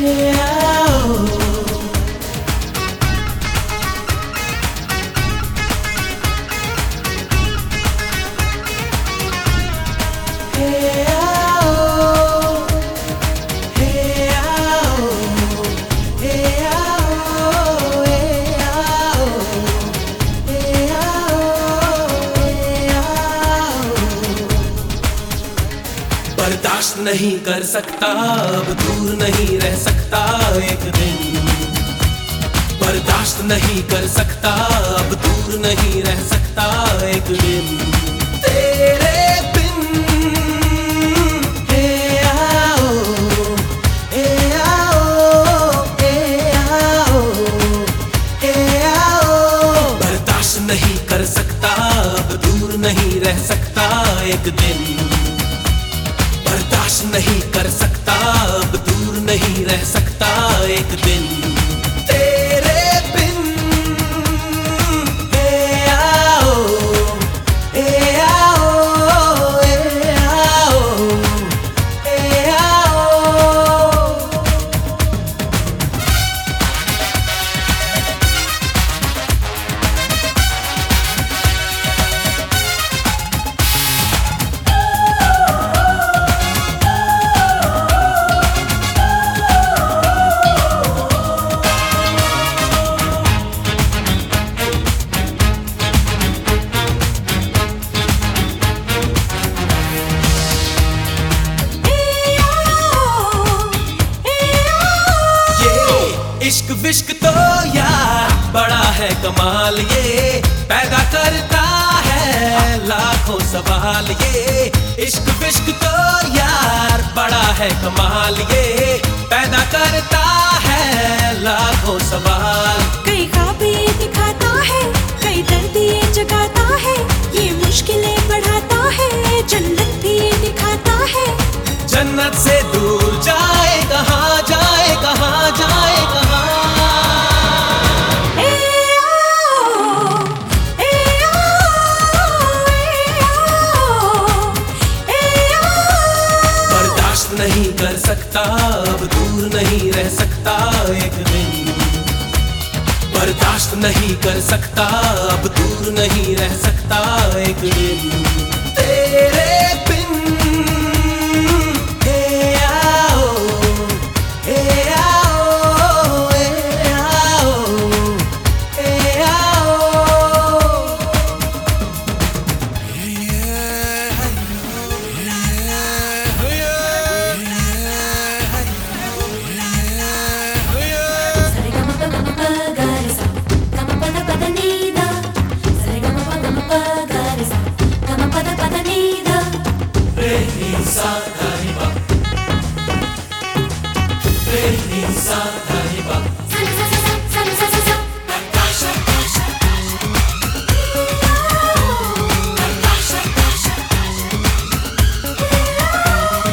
yeah. नहीं कर सकता, अब दूर नहीं रह सकता एक दिन। बर्दाश्त नहीं कर सकता, अब दूर नहीं रह सकता एक दिन। तेरे बिन, हे आओ हे आओ हे आओ हे आओ। बर्दाश्त नहीं कर सकता, अब दूर नहीं रह सकता एक दिन। बर्दाश्त नहीं कर सकता अब दूर नहीं रह सकता एक दिन। है कमाल ये पैदा करता है लाखों सवाल ये। इश्क विश्क तो यार बड़ा है कमाल ये पैदा करता है लाखों सवाल। कई ख्वाब ये दिखाता है कई दर्द ये जगाता है ये मुश्किलें बढ़ाता है जन्नत भी ये दिखाता है। जन्नत से नहीं कर सकता, अब दूर नहीं रह सकता एक दिन। बर्दाश्त नहीं कर सकता, अब दूर नहीं रह सकता।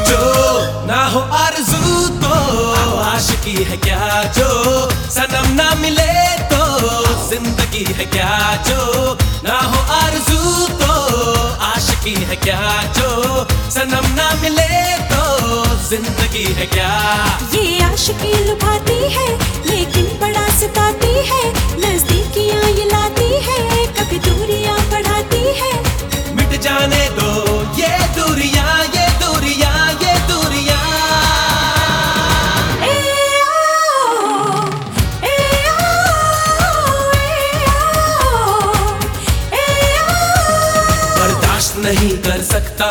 जो ना हो आरज़ू तो आशिकी है क्या जो? सनम ना मिले तो ज़िंदगी है क्या जो? ना हो आरज़ू तो आशिकी है क्या जो? है क्या? ये आशिकी लुभाती है लेकिन बड़ा सताती है। नजदीकियाँ ये लाती है कभी दूरियाँ बढ़ाती है। मिट जाने दो ये दूरियाँ ये दूरियाँ ये दूरियाँ। बर्दाश्त नहीं कर सकता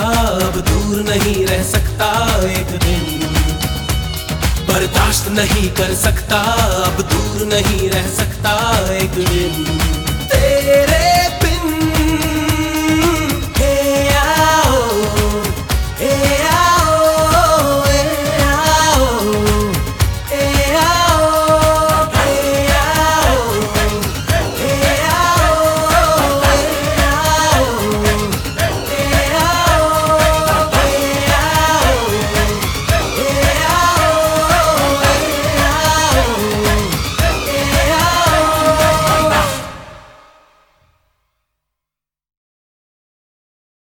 अब दूर नहीं रह सकता एक दिन बर्दाश्त नहीं कर सकता अब दूर नहीं रह सकता एक दिन। तेरे